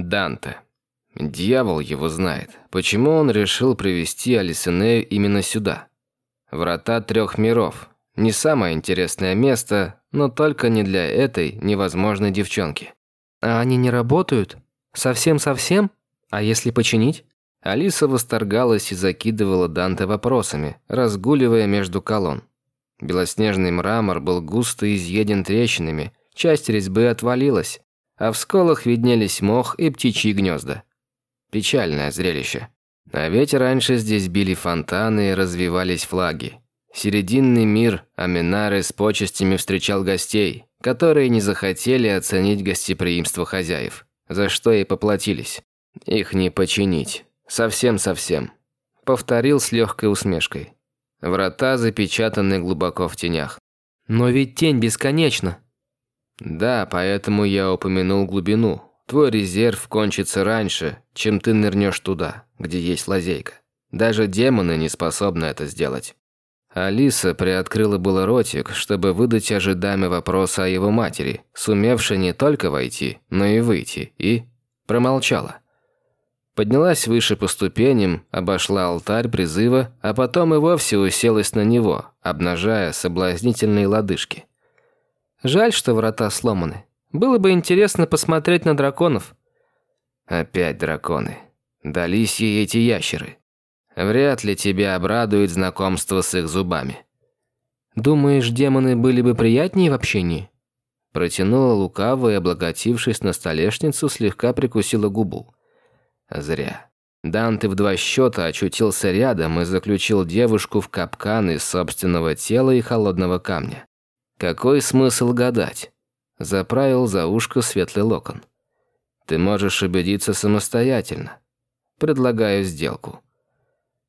Данте. Дьявол его знает. Почему он решил привести Алисенею именно сюда? Врата трех миров. Не самое интересное место, но только не для этой невозможной девчонки. А они не работают? Совсем-совсем? А если починить? Алиса восторгалась и закидывала Данте вопросами, разгуливая между колонн. Белоснежный мрамор был густо изъеден трещинами, часть резьбы отвалилась, а в сколах виднелись мох и птичьи гнезда. Печальное зрелище. А ведь раньше здесь били фонтаны и развивались флаги. Серединный мир Аминары с почестями встречал гостей, которые не захотели оценить гостеприимство хозяев, за что и поплатились. Их не починить. Совсем-совсем. Повторил с легкой усмешкой. Врата запечатаны глубоко в тенях. Но ведь тень бесконечна. Да, поэтому я упомянул глубину. Твой резерв кончится раньше, чем ты нырнешь туда, где есть лазейка. Даже демоны не способны это сделать. Алиса приоткрыла было ротик, чтобы выдать ожидаемый вопрос о его матери, сумевшей не только войти, но и выйти, и промолчала. Поднялась выше по ступеням, обошла алтарь призыва, а потом и вовсе уселась на него, обнажая соблазнительные лодыжки. Жаль, что врата сломаны. Было бы интересно посмотреть на драконов. Опять драконы. Дались ей эти ящеры. Вряд ли тебя обрадует знакомство с их зубами. Думаешь, демоны были бы приятнее в общении? Протянула лукаво и, облокотившись на столешницу, слегка прикусила губу. Зря. Данте в два счета очутился рядом и заключил девушку в капкан из собственного тела и холодного камня. Какой смысл гадать? Заправил за ушко светлый локон. Ты можешь убедиться самостоятельно. Предлагаю сделку.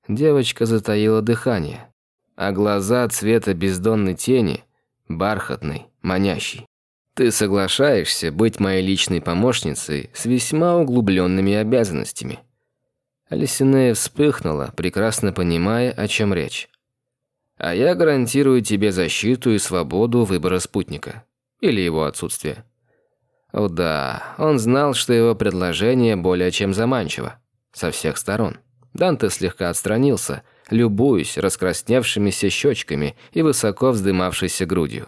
Девочка затаила дыхание, а глаза цвета бездонной тени, бархатный, манящий. Ты соглашаешься быть моей личной помощницей с весьма углубленными обязанностями. Алисинея вспыхнула, прекрасно понимая, о чем речь. А я гарантирую тебе защиту и свободу выбора спутника. Или его отсутствие. О да, он знал, что его предложение более чем заманчиво. Со всех сторон. Данте слегка отстранился, любуясь раскрасневшимися щечками и высоко вздымавшейся грудью.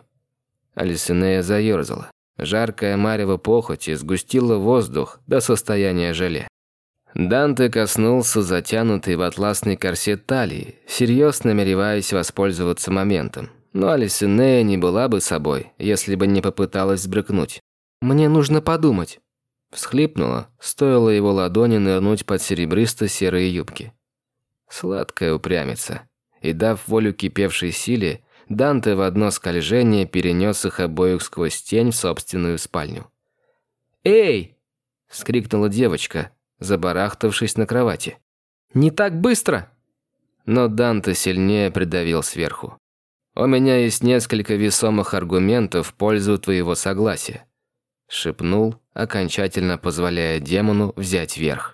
Алисинея заерзала. Жаркая марево похоти сгустила воздух до состояния желе. Данте коснулся затянутой в атласный корсет талии, всерьез намереваясь воспользоваться моментом. Но Алисинея не была бы собой, если бы не попыталась сбрыкнуть. «Мне нужно подумать», Всхлипнула, стоило его ладони нырнуть под серебристо-серые юбки. Сладкая упрямица. И дав волю кипевшей силе, Данте в одно скольжение перенес их обоих сквозь тень в собственную спальню. «Эй!» – скрикнула девочка, забарахтавшись на кровати. «Не так быстро!» Но Данте сильнее придавил сверху. «У меня есть несколько весомых аргументов в пользу твоего согласия», – шепнул, окончательно позволяя демону взять верх.